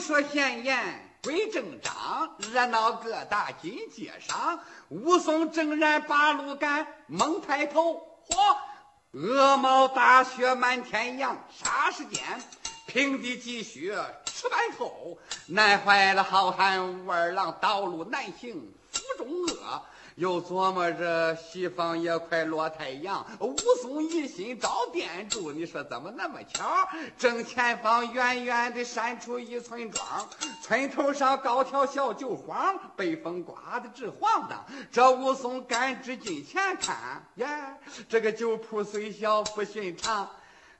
说闲言归正章，热闹各大金街上。武松正然八路赶，猛抬头，嚯！鹅毛大雪满天扬，霎时间平地积雪吃白头，难坏了好汉武二郎，道路难行中恶。又琢磨着西方也快落太阳，武松一心找店主，你说怎么那么巧？正前方远远的闪出一村庄，村头上高挑小酒坊，被风刮得直晃荡。这武松赶至近前看，呀，这个酒铺虽小不寻常。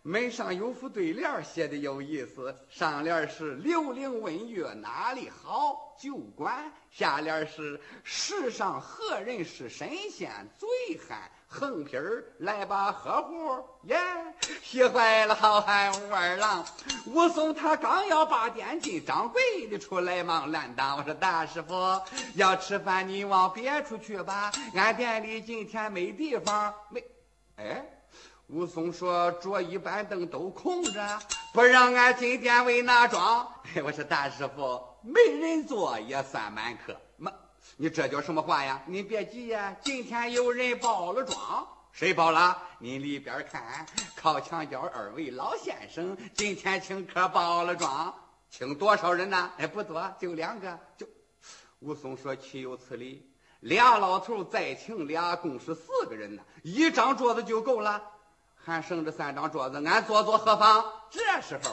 门上有副对联，写的有意思。上联是“刘伶问月哪里好酒馆”，下联是“世上何人是神仙醉汉”。横批儿来吧，喝壶耶！喜坏了好汉武二郎。武松他刚要把店进，掌柜的出来忙拦挡。我说大师傅要吃饭，你往别处去吧，俺店里今天没地方。没，哎。武松说：“桌椅板凳都空着，不让俺进店为哪桩？”我说：“大师傅，没人坐也算满客。”么，你这叫什么话呀？你别急呀，今天有人报了庄。谁报了？您里边看，靠墙角二位老先生今天请客报了庄，请多少人呢？哎，不多，就两个。就武松说：“岂有此理！俩老头再请俩，共是四个人呢，一张桌子就够了。”还剩着三张桌子，俺坐坐何妨？这时候，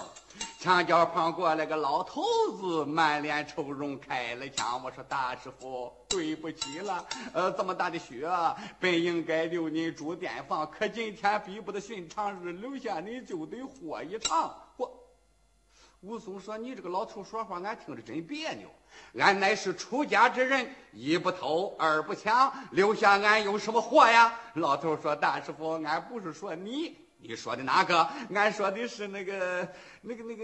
墙角旁过来个老头子，满脸愁容，开了枪。我说：“大师傅，对不起了。呃，这么大的雪，本应该留您住店房，可今天比不得寻常日，留下你就得活一场。”我武松说：“你这个老头说话，俺听着真别扭。俺乃是出家之人，一不偷，二不抢，留下俺有什么祸呀？”老头说：“大师傅，俺不是说你，你说的哪个？俺说的是那个，那个，那个，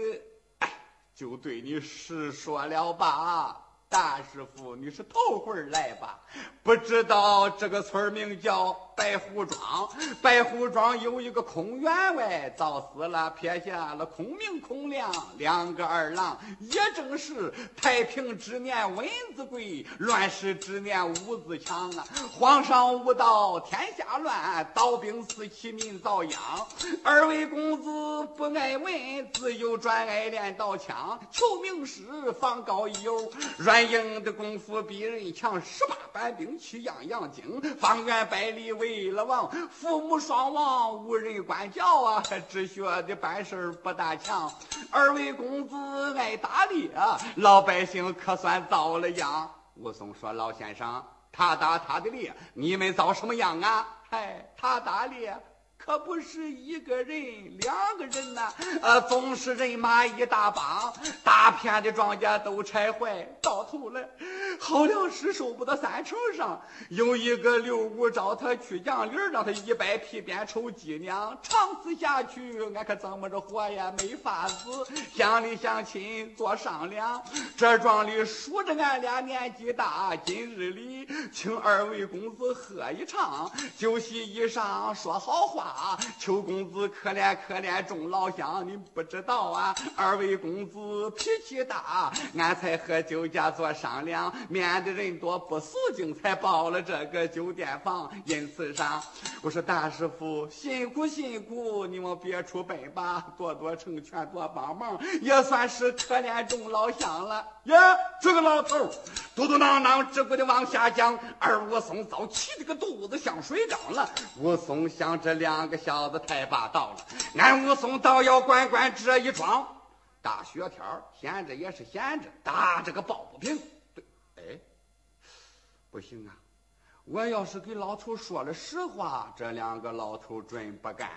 哎，就对你实说了吧。”大师傅，你是头回来吧？不知道这个村名叫白虎庄。白虎庄有一个空员外，早死了，撇下了孔明、孔亮两个儿郎。也正是太平之年文字贵，乱世之年武字强啊！皇上无道，天下乱，刀兵四起，民遭殃。二位公子不爱文，自幼专爱练刀枪，求名师，方高一友，软。硬的功夫比人强，十八般兵器样样精。方圆百里为了王，父母双亡无人管教啊！只学的办事不大强。二位公子爱打猎，老百姓可算遭了殃。武松说：“老先生，他打他的猎，你们遭什么样啊？”嗨，他打猎。可不是一个人、两个人呐，呃，总是人马一大帮，大片的庄稼都拆坏，到头来好粮食收不到三成上。有一个刘武找他去讲理，让他一百皮鞭抽鸡娘，长此下去，俺可怎么着活呀？没法子。乡里乡亲做商量，这庄里数着俺俩年纪大，今日里请二位公子喝一场，酒席以上说好话。啊，邱公子可怜可怜众老乡，你不知道啊！二位公子脾气大，俺才和酒家做商量，免得人多不肃静，才包了这个酒店房。因此上，我说大师傅辛苦辛苦，你们别出奔吧，多多成全，多帮忙，也算是可怜众老乡了。呀，这个老头嘟嘟囔囔，只顾的往下讲，而武松早气的个肚子像水缸了。武松想这两。两个小子太霸道了，俺武松倒要管管这一桩。大雪天闲着也是闲着，打这个抱不平。对，哎，不行啊！我要是给老头说了实话，这两个老头准不干。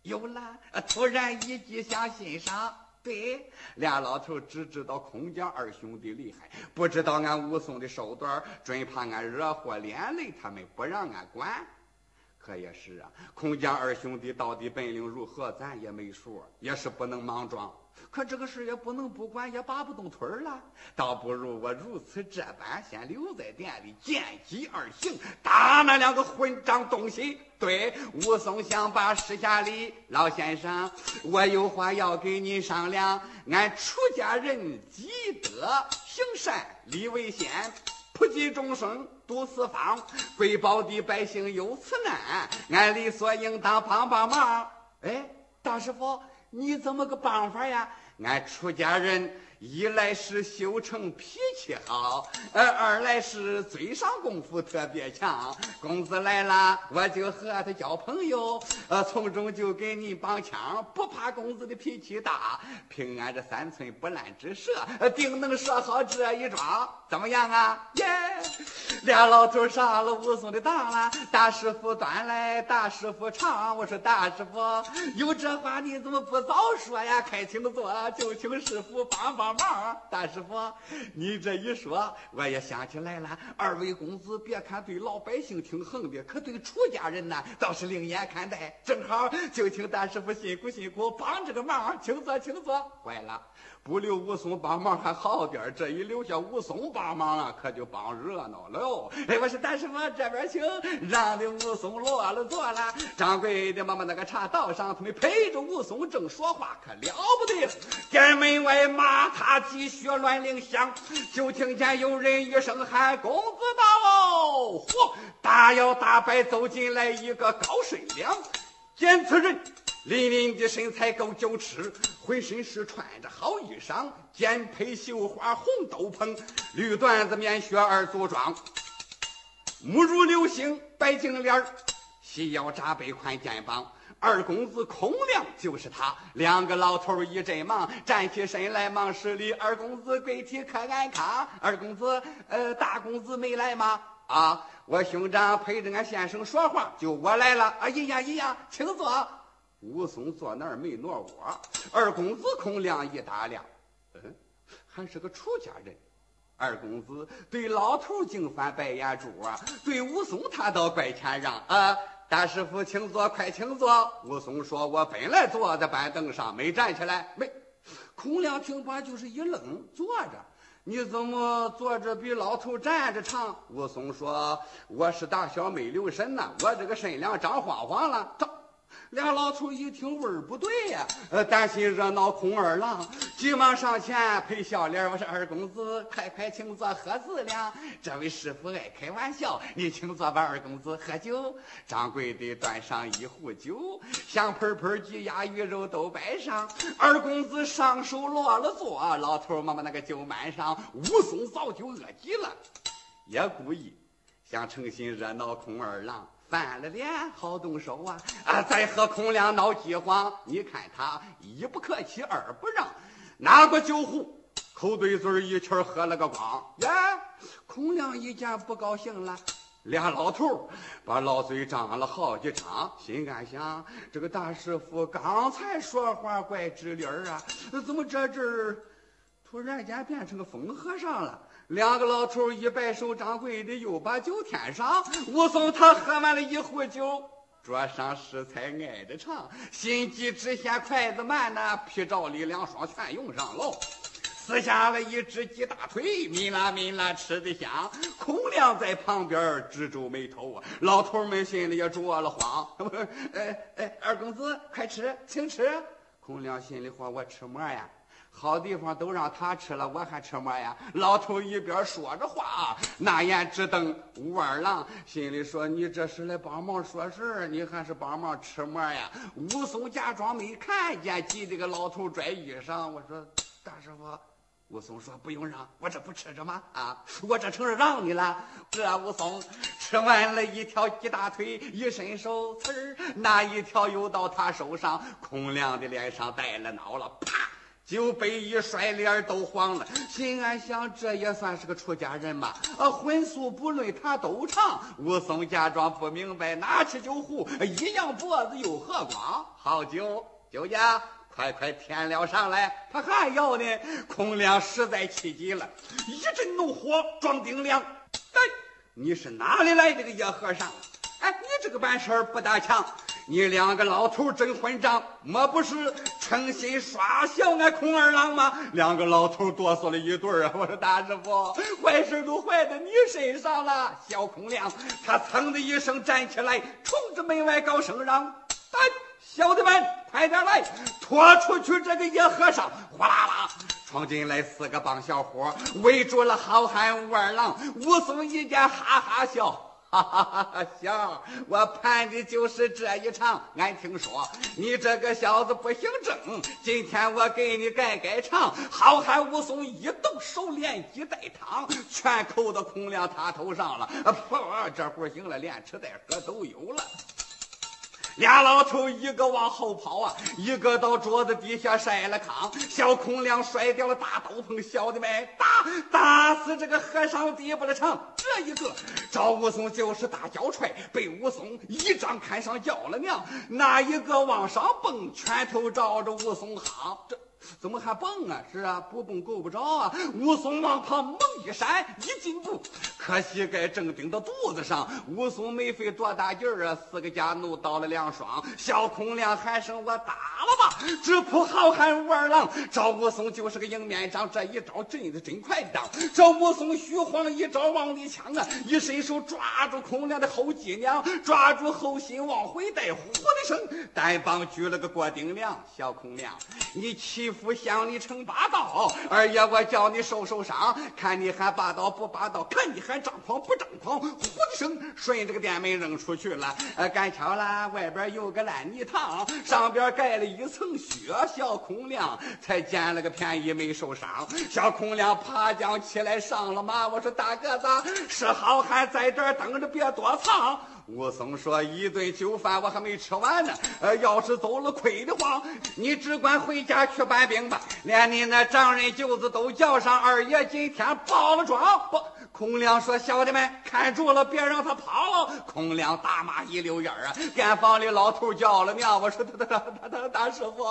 有了，突然一计想心上。对，俩老头只知道空降二兄弟厉害，不知道俺武松的手段，准怕俺惹祸连累他们，不让俺管。可也是啊，孔家二兄弟到底本领如何，咱也没数，也是不能莽撞。可这个事也不能不管，也拔不动腿了。倒不如我如此这般，先留在店里见机而行，打那两个混账东西。对，武松想把施下礼，老先生，我有话要跟您商量。俺出家人积德行善，立为先，普济众生度四方，贵宝地百姓有此难，俺理所应当帮帮忙。哎，大师傅，你怎么个办法呀？俺出家人一来是修成脾气好，呃，二来是嘴上功夫特别强。公子来了，我就和他交朋友，呃，从中就给你帮腔，不怕公子的脾气大。凭俺这三寸不烂之舌，定能说好这一桩。怎么样啊？耶！俩老头上了武松的当了。大师傅端来，大师傅唱。我说大师傅，有这话你怎么不早说呀？快请坐，就请师傅帮帮忙。大师傅，你这一说，我也想起来了。二位公子，别看对老百姓挺横的，可对出家人呢，倒是另眼看待。正好就请大师傅辛苦辛苦帮这个忙，请坐，请坐。坏了。不留武松帮忙还好点这一留下武松帮忙啊，可就帮热闹了。哎，我说大师傅这边请，让的武松落了座了。掌柜的忙把那个茶倒上，他们陪着武松正说话，可了不得了。店门外马踏鸡血乱铃响，就听见有人一声喊：“公子到！”嚯，大摇大摆走进来一个高顺良，见此人。凛凛的身材够九尺，浑身是穿着好衣裳，肩配绣花红斗篷，绿缎子棉靴二足装，目如流星白净脸儿细腰扎背宽肩膀。二公子孔亮就是他，两个老头一阵忙，站起身来忙施礼。二公子跪体可安康？二公子，呃，大公子没来吗？啊，我兄长陪着俺先生说话，就我来了。哎呀呀呀，请坐。武松坐那儿没挪窝，二公子孔亮一打量，嗯，还是个出家人。二公子对老头净翻白眼珠啊，对武松他倒怪谦让啊。大师傅，请坐，快请坐。武松说：“我本来坐在板凳上，没站起来。”没。孔亮听罢就是一愣，坐着。你怎么坐着比老头站着长？武松说：“我是打小没留神呐，我这个身量长晃晃了。”俩老头一听味儿不对呀，呃，担心热闹空二郎，急忙上前陪笑脸。我说二公子，快快请坐，喝四两。这位师傅爱开玩笑，你请坐吧。二公子喝酒。掌柜的端上一壶酒，香喷喷鸡鸭鱼肉都摆上。二公子上手落了座，老头忙把那个酒满上。武松早就饿极了，也故意想诚心热闹空二郎。翻了脸，好动手啊！啊，再和孔亮闹饥荒，你看他一不客气，二不让，拿过酒壶，口对嘴一圈喝了个光。呀，孔亮一见不高兴了，俩老头把老嘴张了好几张，心感想：这个大师傅刚才说话怪直理儿啊，怎么这阵突然间变成个疯和尚了？两个老头一摆手，掌柜的又把酒添上。武松他喝完了一壶酒，桌上食材挨着尝，心急只嫌筷子慢呐，皮罩里两双全用上喽。撕下了一只鸡大腿，抿啦抿啦吃的香。孔亮在旁边直皱眉头啊，老头们心里也着了慌。哎 哎，二公子快吃，请吃。孔亮心里话：我吃馍呀。好地方都让他吃了，我还吃么呀？老头一边说着话，那眼直瞪武二郎，心里说：“你这是来帮忙说事儿，你还是帮忙吃馍呀？”武松假装没看见，急得个老头拽衣裳。我说：“大师傅。”武松说：“不用让，我这不吃着吗？啊，我这成是让你了。”这武松吃完了一条鸡大腿，一伸手，呲儿，那一条又到他手上。孔亮的脸上带了恼了，啪。酒杯一摔，脸都黄了。心安想，这也算是个出家人吧？啊，荤素不论，他都尝。武松假装不明白，拿起酒壶，一扬脖子又喝光。好酒，酒家，快快添料上来。他还要呢。孔亮实在气急了，一阵怒火撞顶梁。哎，你是哪里来的个野和尚？哎，你这个办事不大强。你两个老头真混账，莫不是诚心耍笑俺孔二郎吗？两个老头哆嗦了一顿啊！我说大师傅，坏事都坏在你身上了。小孔亮他噌的一声站起来，冲着门外高声嚷：“哎，小的们，快点来，拖出去这个野和尚！”哗啦啦，闯进来四个帮小伙，围住了好汉武二郎。武松一见，哈哈笑。哈哈哈！哈行，我盼的就是这一场。俺听说你这个小子不姓郑，今天我给你改改场。好汉武松一动手，连击带汤，全扣到孔亮他头上了。噗，这会行了，连吃带喝都有了。俩老头一个往后跑啊，一个到桌子底下晒了炕。小孔亮摔掉了大斗篷，小的们打打死这个和尚地不了长。这一个赵武松就是大脚踹，被武松一掌砍上叫了娘。那一个往上蹦，拳头照着武松夯。这。怎么还蹦啊？是啊，不蹦够不着啊！武松往旁猛一闪，一进步，可膝盖正顶到肚子上。武松没费多大劲儿啊，四个家奴倒了两双。小孔亮喊声：“我打了吧！”直扑好汉武二郎。赵武松就是个迎面掌，这一招真的真快当。赵武松虚晃一招往里抢啊，一伸手抓住孔亮的后脊梁，抓住后心往回带，呼的声，单棒举了个过顶梁。小孔亮，你欺负负！想你成霸道，二爷我叫你受受伤，看你还霸道不霸道，看你还张狂不张狂。呼的声，顺这个店门扔出去了。呃，赶巧了，外边有个烂泥塘，上边盖了一层雪。小孔亮才捡了个便宜，没受伤。小孔亮爬将起来上了马，我说大个子是好汉，在这等着，别躲藏。武松说：“一顿酒饭我还没吃完呢，呃，要是走了亏的慌，你只管回家去搬兵吧，连你那丈人舅子都叫上。二爷今天报了庄。”不，孔亮说：“小的们看住了，别让他跑了。”孔亮大骂一溜烟儿啊！店房里老头叫了娘，我说：“他他他他大师傅，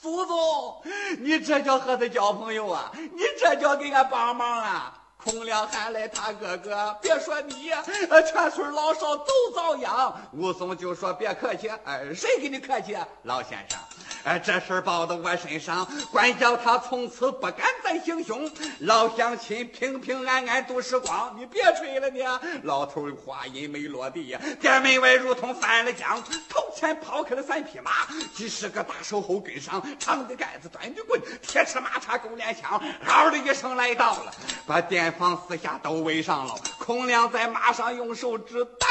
祖宗，你这叫和他交朋友啊？你这叫给俺帮忙啊？”孔亮喊来他哥哥，别说你，呃，全村老少都遭殃。武松就说：“别客气，哎，谁跟你客气？老先生。”哎，这事儿报到我身上，管教他从此不敢再行凶。老乡亲平平安安度时光，你别吹了你。老头话音没落地呀，店门外如同翻了江，头前抛开了三匹马，几十个大手后跟上，长的杆子，短的棍，铁尺马叉狗连枪，嗷的一声来到了，把店房四下都围上了。孔亮在马上用手指打。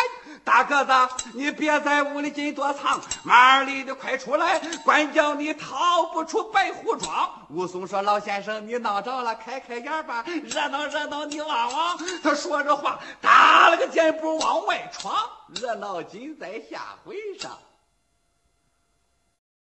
大个子，你别在屋里进躲藏，马里的快出来，管教你逃不出白虎庄。武松说：“老先生，你闹着了，开开眼吧，热闹热闹，你望望。”他说着话，打了个箭步往外闯，热闹尽在下回上。